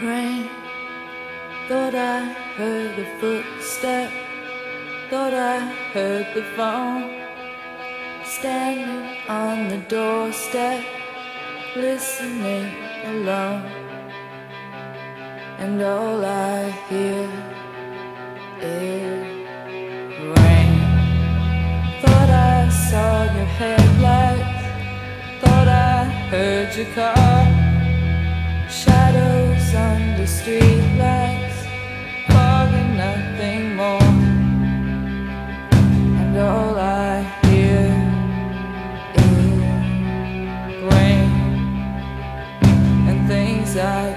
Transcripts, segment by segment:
Thought I heard a footstep. Thought I heard the phone. Standing on the doorstep, listening alone. And all I hear is rain. Thought I saw your headlights. Thought I heard your car. Streetlights. And nothing more. And all I hear is rain. And things I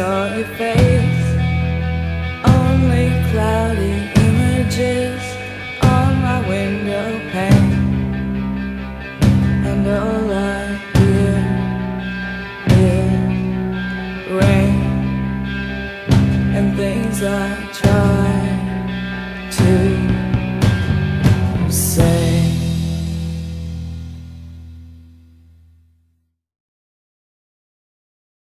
saw your face. Only cloudy images on my window pane. And all I hear is rain and things I try